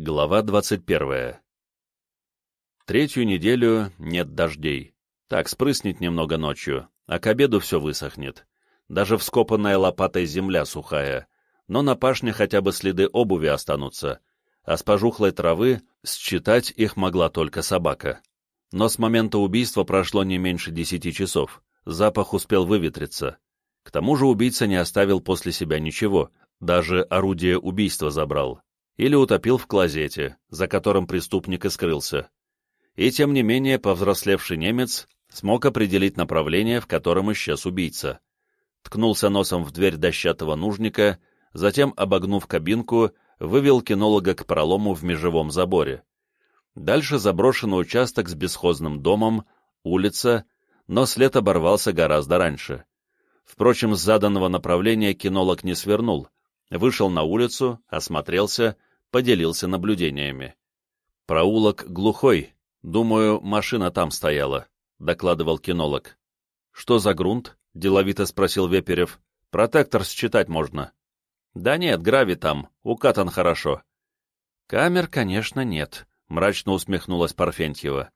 Глава 21. Третью неделю нет дождей. Так, спрыснет немного ночью, а к обеду все высохнет. Даже вскопанная лопатой земля сухая, но на пашне хотя бы следы обуви останутся, а с пожухлой травы считать их могла только собака. Но с момента убийства прошло не меньше десяти часов, запах успел выветриться. К тому же убийца не оставил после себя ничего, даже орудие убийства забрал или утопил в клозете, за которым преступник и скрылся. И тем не менее повзрослевший немец смог определить направление, в котором исчез убийца. Ткнулся носом в дверь дощатого нужника, затем, обогнув кабинку, вывел кинолога к пролому в межевом заборе. Дальше заброшенный участок с бесхозным домом, улица, но след оборвался гораздо раньше. Впрочем, с заданного направления кинолог не свернул, вышел на улицу, осмотрелся поделился наблюдениями. «Проулок глухой. Думаю, машина там стояла», — докладывал кинолог. «Что за грунт?» — деловито спросил Веперев. «Протектор считать можно». «Да нет, грави там, укатан хорошо». «Камер, конечно, нет», — мрачно усмехнулась Парфентьева.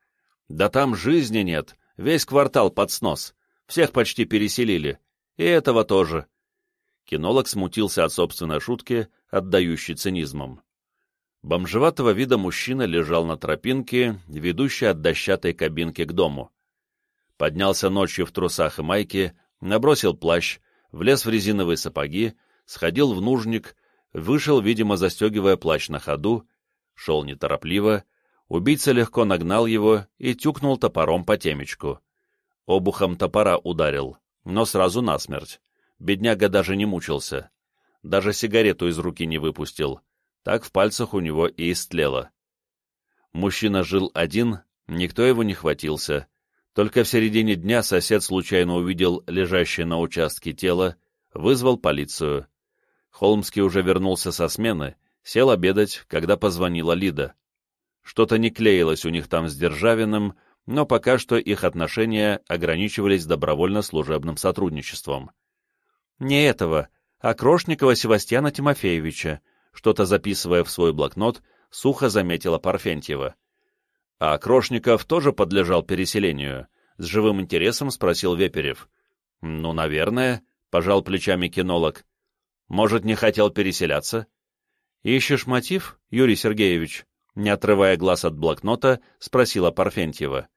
«Да там жизни нет, весь квартал под снос, всех почти переселили, и этого тоже». Кинолог смутился от собственной шутки, отдающей цинизмом. Бомжеватого вида мужчина лежал на тропинке, ведущей от дощатой кабинки к дому. Поднялся ночью в трусах и майке, набросил плащ, влез в резиновые сапоги, сходил в нужник, вышел, видимо, застегивая плащ на ходу, шел неторопливо, убийца легко нагнал его и тюкнул топором по темечку. Обухом топора ударил, но сразу насмерть. Бедняга даже не мучился. Даже сигарету из руки не выпустил так в пальцах у него и истлело. Мужчина жил один, никто его не хватился. Только в середине дня сосед случайно увидел лежащее на участке тело, вызвал полицию. Холмский уже вернулся со смены, сел обедать, когда позвонила Лида. Что-то не клеилось у них там с Державиным, но пока что их отношения ограничивались добровольно-служебным сотрудничеством. «Не этого, а Крошникова Севастьяна Тимофеевича», что-то записывая в свой блокнот, сухо заметила Парфентьева. «А Крошников тоже подлежал переселению?» — с живым интересом спросил Веперев. «Ну, наверное», — пожал плечами кинолог. «Может, не хотел переселяться?» «Ищешь мотив, Юрий Сергеевич?» Не отрывая глаз от блокнота, спросила Парфентьева.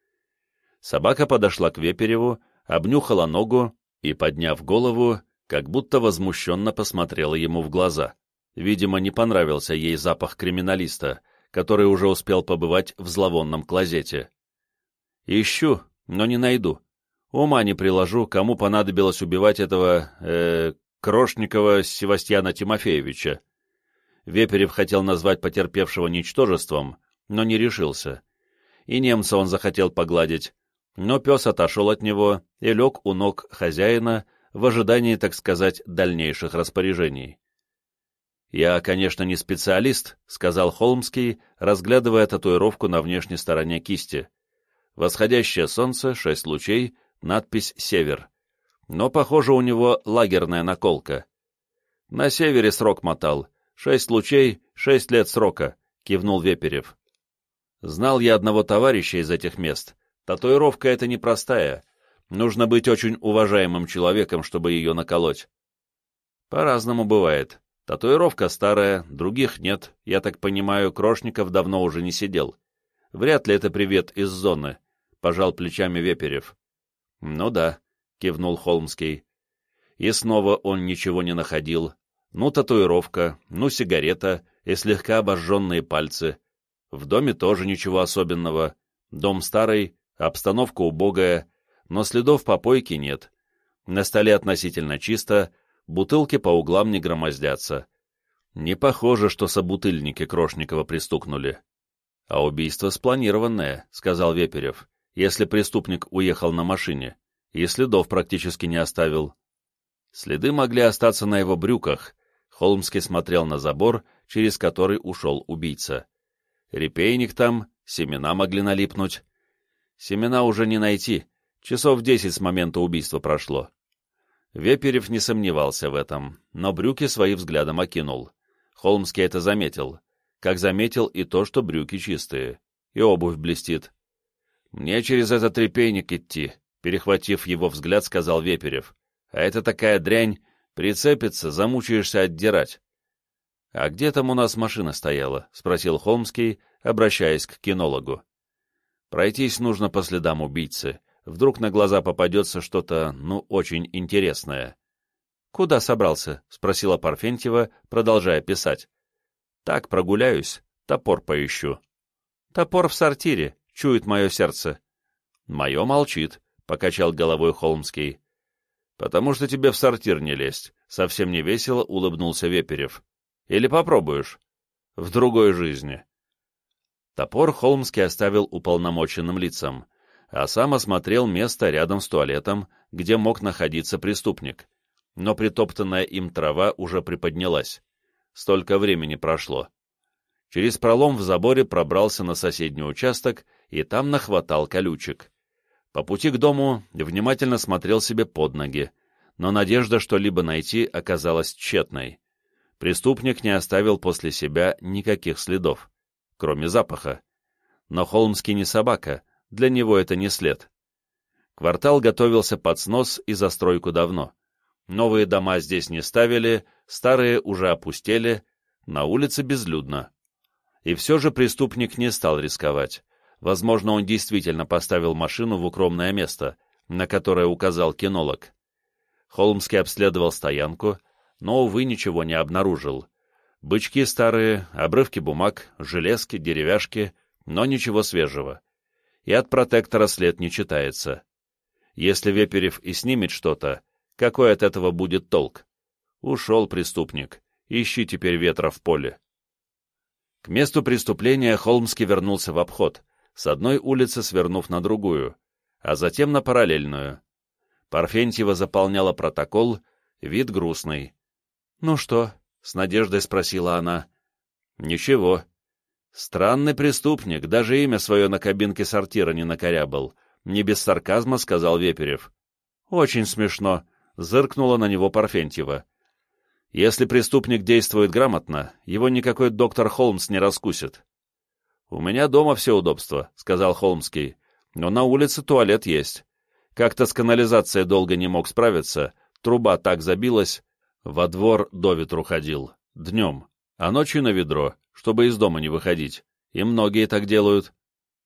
Собака подошла к Вепереву, обнюхала ногу и, подняв голову, как будто возмущенно посмотрела ему в глаза. Видимо, не понравился ей запах криминалиста, который уже успел побывать в зловонном клозете. «Ищу, но не найду. Ума не приложу, кому понадобилось убивать этого... Э, Крошникова Севастьяна Тимофеевича». Веперев хотел назвать потерпевшего ничтожеством, но не решился. И немца он захотел погладить, но пес отошел от него и лег у ног хозяина в ожидании, так сказать, дальнейших распоряжений. «Я, конечно, не специалист», — сказал Холмский, разглядывая татуировку на внешней стороне кисти. «Восходящее солнце, шесть лучей, надпись «Север». Но, похоже, у него лагерная наколка». «На севере срок мотал. Шесть лучей, шесть лет срока», — кивнул Веперев. «Знал я одного товарища из этих мест. Татуировка эта непростая. Нужно быть очень уважаемым человеком, чтобы ее наколоть». «По-разному бывает», Татуировка старая, других нет. Я так понимаю, Крошников давно уже не сидел. Вряд ли это привет из зоны, — пожал плечами Веперев. Ну да, — кивнул Холмский. И снова он ничего не находил. Ну, татуировка, ну, сигарета и слегка обожженные пальцы. В доме тоже ничего особенного. Дом старый, обстановка убогая, но следов попойки нет. На столе относительно чисто, бутылки по углам не громоздятся. Не похоже, что собутыльники Крошникова пристукнули. — А убийство спланированное, — сказал Веперев, — если преступник уехал на машине, и следов практически не оставил. Следы могли остаться на его брюках. Холмский смотрел на забор, через который ушел убийца. Репейник там, семена могли налипнуть. Семена уже не найти, часов десять с момента убийства прошло. Веперев не сомневался в этом, но брюки своим взглядом окинул. Холмский это заметил. как заметил и то, что брюки чистые, и обувь блестит. «Мне через этот трепейник идти», — перехватив его взгляд, сказал Веперев. «А это такая дрянь, прицепится, замучаешься отдирать». «А где там у нас машина стояла?» — спросил Холмский, обращаясь к кинологу. «Пройтись нужно по следам убийцы. Вдруг на глаза попадется что-то, ну, очень интересное». «Куда собрался?» — спросила Парфентьева, продолжая писать. «Так, прогуляюсь, топор поищу». «Топор в сортире», — чует мое сердце. «Мое молчит», — покачал головой Холмский. «Потому что тебе в сортир не лезть», — совсем не весело улыбнулся Веперев. Или попробуешь? В другой жизни. Топор Холмский оставил уполномоченным лицам, а сам осмотрел место рядом с туалетом, где мог находиться преступник. Но притоптанная им трава уже приподнялась. Столько времени прошло. Через пролом в заборе пробрался на соседний участок и там нахватал колючек. По пути к дому внимательно смотрел себе под ноги, но надежда что-либо найти оказалась тщетной преступник не оставил после себя никаких следов, кроме запаха. Но Холмский не собака, для него это не след. Квартал готовился под снос и застройку давно. Новые дома здесь не ставили, старые уже опустели, на улице безлюдно. И все же преступник не стал рисковать. Возможно, он действительно поставил машину в укромное место, на которое указал кинолог. Холмский обследовал стоянку, но, увы, ничего не обнаружил. Бычки старые, обрывки бумаг, железки, деревяшки, но ничего свежего. И от протектора след не читается. Если Веперев и снимет что-то, какой от этого будет толк? Ушел преступник. Ищи теперь ветра в поле. К месту преступления Холмский вернулся в обход, с одной улицы свернув на другую, а затем на параллельную. Парфентьева заполняла протокол, вид грустный. «Ну что?» — с надеждой спросила она. «Ничего. Странный преступник, даже имя свое на кабинке сортира не накорябал», — не без сарказма сказал Веперев. «Очень смешно», — зыркнула на него Парфентьева. «Если преступник действует грамотно, его никакой доктор Холмс не раскусит». «У меня дома все удобства», — сказал Холмский, — «но на улице туалет есть. Как-то с канализацией долго не мог справиться, труба так забилась, во двор до ветру ходил, днем, а ночью на ведро, чтобы из дома не выходить. И многие так делают.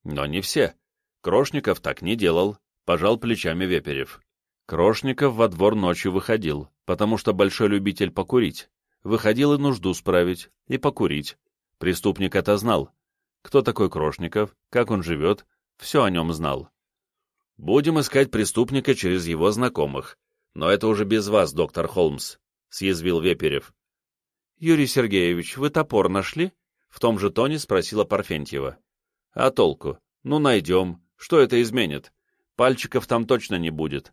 Но не все. Крошников так не делал, пожал плечами Веперев. Крошников во двор ночью выходил, потому что большой любитель покурить. Выходил и нужду справить, и покурить. Преступник это знал. Кто такой Крошников, как он живет, все о нем знал. Будем искать преступника через его знакомых. Но это уже без вас, доктор Холмс. — съязвил Веперев. «Юрий Сергеевич, вы топор нашли?» — в том же тоне спросила Парфентьева. «А толку? Ну, найдем. Что это изменит? Пальчиков там точно не будет».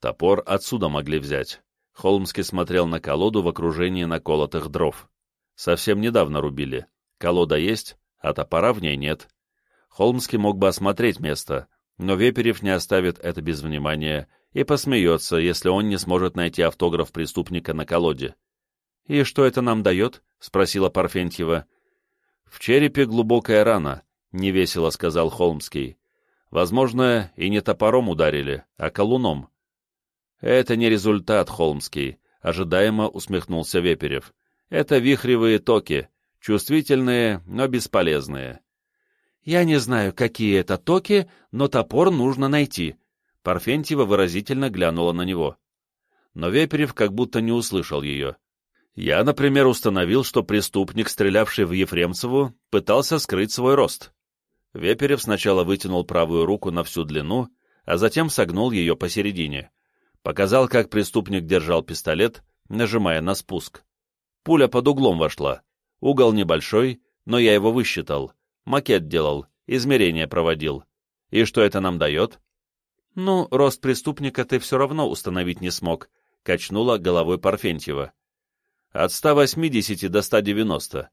Топор отсюда могли взять. Холмский смотрел на колоду в окружении наколотых дров. Совсем недавно рубили. Колода есть, а топора в ней нет. Холмский мог бы осмотреть место, но Веперев не оставит это без внимания и посмеется, если он не сможет найти автограф преступника на колоде. «И что это нам дает?» — спросила Парфентьева. «В черепе глубокая рана», — невесело сказал Холмский. «Возможно, и не топором ударили, а колуном». «Это не результат, Холмский», — ожидаемо усмехнулся Веперев. «Это вихревые токи, чувствительные, но бесполезные». «Я не знаю, какие это токи, но топор нужно найти», Парфентьева выразительно глянула на него. Но Веперев как будто не услышал ее. Я, например, установил, что преступник, стрелявший в Ефремцеву, пытался скрыть свой рост. Веперев сначала вытянул правую руку на всю длину, а затем согнул ее посередине. Показал, как преступник держал пистолет, нажимая на спуск. Пуля под углом вошла. Угол небольшой, но я его высчитал. Макет делал, измерения проводил. И что это нам дает? «Ну, рост преступника ты все равно установить не смог», — качнула головой Парфентьева. «От 180 до 190.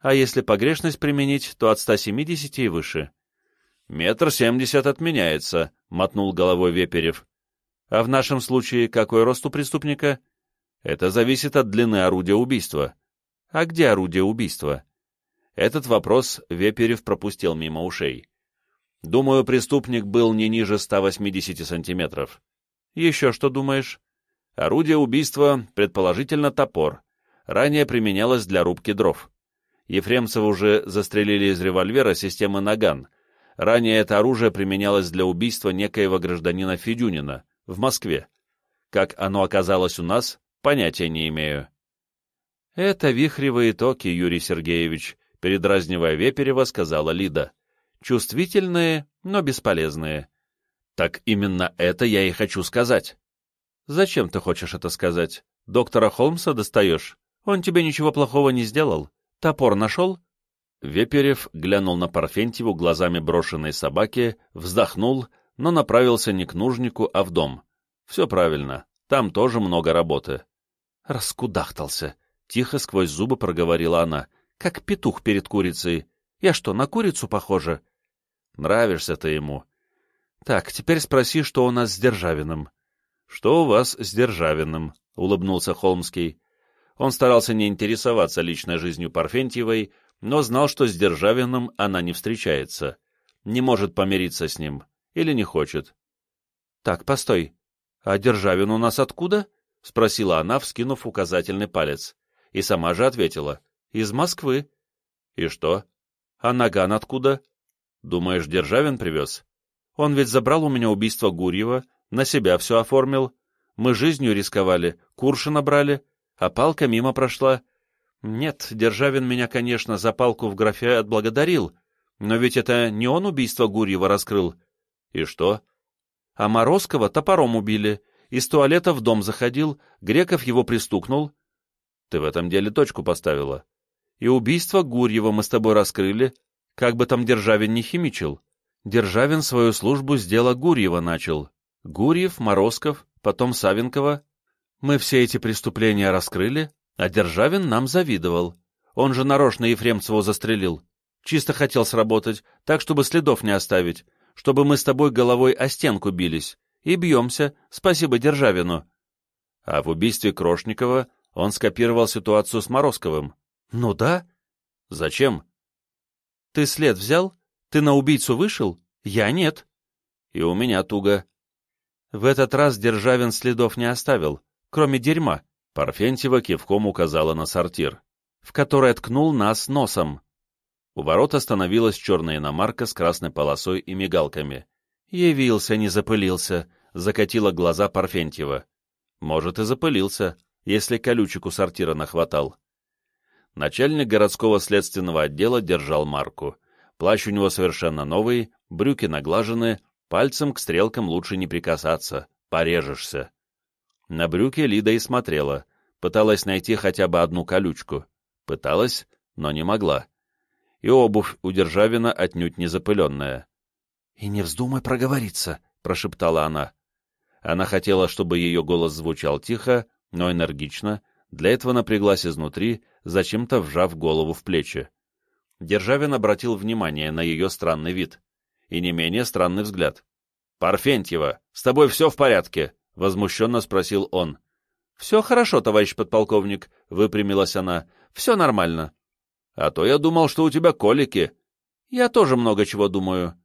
А если погрешность применить, то от 170 и выше». «Метр семьдесят отменяется», — мотнул головой Веперев. «А в нашем случае какой рост у преступника?» «Это зависит от длины орудия убийства». «А где орудие убийства?» Этот вопрос Веперев пропустил мимо ушей. Думаю, преступник был не ниже 180 сантиметров. Еще что думаешь? Орудие убийства, предположительно, топор. Ранее применялось для рубки дров. Ефремцева уже застрелили из револьвера системы «Наган». Ранее это оружие применялось для убийства некоего гражданина Федюнина в Москве. Как оно оказалось у нас, понятия не имею. «Это вихревые токи, Юрий Сергеевич», — передразнивая Веперева, сказала Лида. «Чувствительные, но бесполезные». «Так именно это я и хочу сказать». «Зачем ты хочешь это сказать? Доктора Холмса достаешь? Он тебе ничего плохого не сделал. Топор нашел?» Веперев глянул на Парфентьеву глазами брошенной собаки, вздохнул, но направился не к нужнику, а в дом. «Все правильно, там тоже много работы». «Раскудахтался», — тихо сквозь зубы проговорила она, — «как петух перед курицей. Я что, на курицу похожа?» «Нравишься ты ему». «Так, теперь спроси, что у нас с Державиным». «Что у вас с Державиным?» — улыбнулся Холмский. Он старался не интересоваться личной жизнью Парфентьевой, но знал, что с Державиным она не встречается, не может помириться с ним или не хочет. — Так, постой, а Державин у нас откуда? — спросила она, вскинув указательный палец, и сама же ответила. — Из Москвы. — И что? — А Наган откуда? — Думаешь, Державин привез? Он ведь забрал у меня убийство Гурьева, на себя все оформил. Мы жизнью рисковали, курши набрали, а палка мимо прошла. Нет, Державин меня, конечно, за палку в графе отблагодарил, но ведь это не он убийство Гурьева раскрыл. И что? А Морозкова топором убили, из туалета в дом заходил, Греков его пристукнул. Ты в этом деле точку поставила. И убийство Гурьева мы с тобой раскрыли, как бы там Державин не химичил. Державин свою службу с дела Гурьева начал. Гурьев, Морозков, потом Савенкова. Мы все эти преступления раскрыли, а Державин нам завидовал. Он же нарочно Ефремцеву застрелил. Чисто хотел сработать, так, чтобы следов не оставить, чтобы мы с тобой головой о стенку бились. И бьемся, спасибо Державину. А в убийстве Крошникова он скопировал ситуацию с Морозковым. Ну да. Зачем? Ты след взял? Ты на убийцу вышел? Я нет. И у меня туго. В этот раз Державин следов не оставил, кроме дерьма. Парфентьева кивком указала на сортир, в который ткнул нас носом. У ворот остановилась черная иномарка с красной полосой и мигалками. «Явился, не запылился», — закатила глаза Парфентьева. «Может, и запылился, если колючек сортира нахватал». Начальник городского следственного отдела держал марку. Плащ у него совершенно новый, брюки наглажены, пальцем к стрелкам лучше не прикасаться, порежешься. На брюки Лида и смотрела, пыталась найти хотя бы одну колючку. Пыталась, но не могла. И обувь у Державина отнюдь не запыленная. — И не вздумай проговориться, — прошептала она. Она хотела, чтобы ее голос звучал тихо, но энергично, для этого напряглась изнутри, зачем-то вжав голову в плечи. Державин обратил внимание на ее странный вид и не менее странный взгляд. «Парфентьева, с тобой все в порядке?» — возмущенно спросил он. «Все хорошо, товарищ подполковник», — выпрямилась она. «Все нормально». «А то я думал, что у тебя колики». «Я тоже много чего думаю».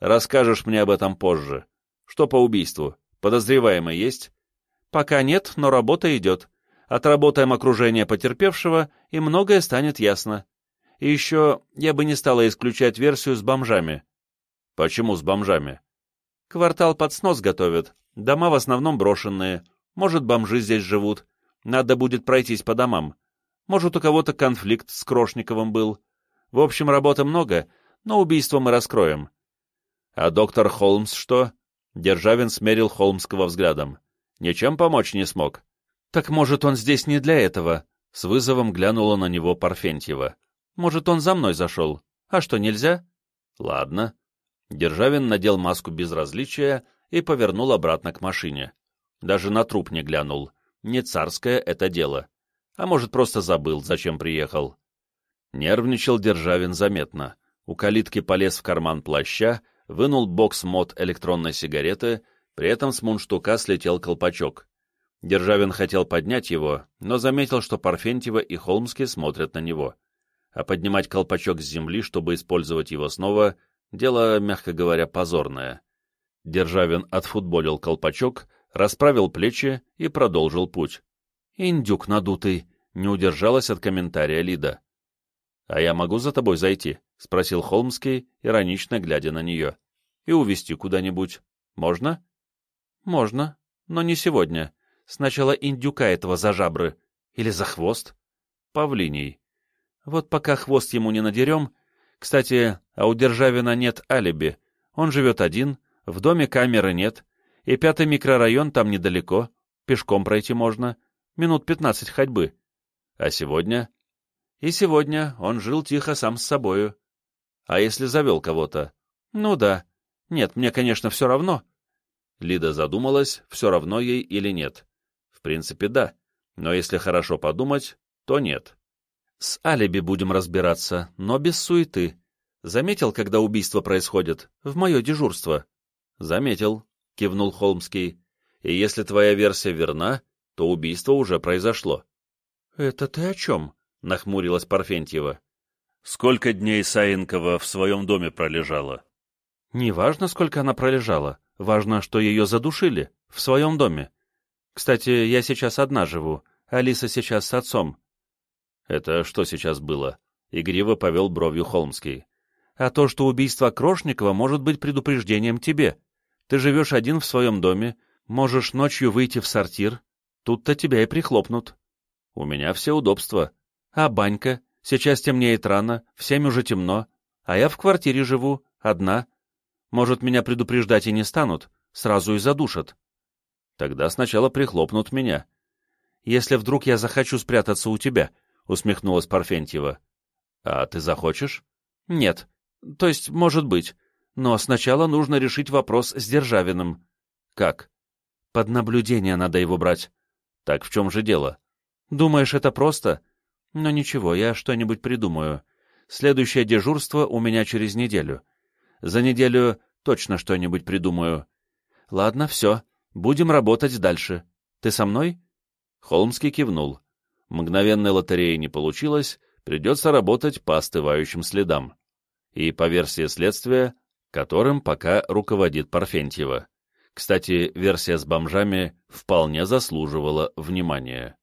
«Расскажешь мне об этом позже. Что по убийству? Подозреваемый есть?» «Пока нет, но работа идет. Отработаем окружение потерпевшего, и многое станет ясно. И еще я бы не стала исключать версию с бомжами». «Почему с бомжами?» «Квартал под снос готовят. Дома в основном брошенные. Может, бомжи здесь живут. Надо будет пройтись по домам. Может, у кого-то конфликт с Крошниковым был. В общем, работы много, но убийство мы раскроем. А доктор Холмс что? Державин смерил Холмского взглядом. Ничем помочь не смог. Так может, он здесь не для этого? С вызовом глянула на него Парфентьева. Может, он за мной зашел? А что, нельзя? Ладно. Державин надел маску безразличия и повернул обратно к машине. Даже на труп не глянул. Не царское это дело. А может, просто забыл, зачем приехал. Нервничал Державин заметно. У калитки полез в карман плаща, вынул бокс мод электронной сигареты, при этом с мундштука слетел колпачок. Державин хотел поднять его, но заметил, что Парфентьева и Холмский смотрят на него. а поднимать колпачок с земли, чтобы использовать его снова, дело, мягко говоря, позорное. Державин отфутболил колпачок, расправил плечи и продолжил путь. «Индюк надутый», — не удержалась от комментария Лида. «А я могу за тобой зайти?» — спросил Холмский, иронично глядя на нее. «И увезти куда-нибудь. Можно?» «Можно, но не сегодня. Сначала индюка этого за жабры. Или за хвост?» «Павлиний. Вот пока хвост ему не надерем... Кстати, а у Державина нет алиби. Он живет один, в доме камеры нет, и пятый микрорайон там недалеко, пешком пройти можно, минут пятнадцать ходьбы. А сегодня? И сегодня он жил тихо сам с собою. А если завел кого-то? Ну да. Нет, мне, конечно, все равно. Лида задумалась, все равно ей или нет. В принципе, да. Но если хорошо подумать, то нет. С алиби будем разбираться, но без суеты. Заметил, когда убийство происходит? В мое дежурство. Заметил, кивнул Холмский. И если твоя версия верна, то убийство уже произошло. Это ты о чем? Нахмурилась Парфентьева. Сколько дней Саенкова в своем доме пролежала? Не важно, сколько она пролежала. Важно, что ее задушили. В своем доме. Кстати, я сейчас одна живу. Алиса сейчас с отцом. «Это что сейчас было?» — игриво повел бровью Холмский. «А то, что убийство Крошникова может быть предупреждением тебе. Ты живешь один в своем доме, можешь ночью выйти в сортир, тут-то тебя и прихлопнут. У меня все удобства. А банька? Сейчас темнеет рано, в семь уже темно, а я в квартире живу, одна. Может, меня предупреждать и не станут, сразу и задушат. Тогда сначала прихлопнут меня. Если вдруг я захочу спрятаться у тебя, усмехнулась Парфентьева. А ты захочешь? Нет. То есть, может быть. Но сначала нужно решить вопрос с Державиным. Как? Под наблюдение надо его брать. Так в чем же дело? Думаешь, это просто? Но ничего, я что-нибудь придумаю. Следующее дежурство у меня через неделю. За неделю точно что-нибудь придумаю. Ладно, все. Будем работать дальше. Ты со мной? Холмский кивнул. Мгновенной лотереи не получилось, придется работать по остывающим следам. И по версии следствия, которым пока руководит Парфентьева. Кстати, версия с бомжами вполне заслуживала внимания.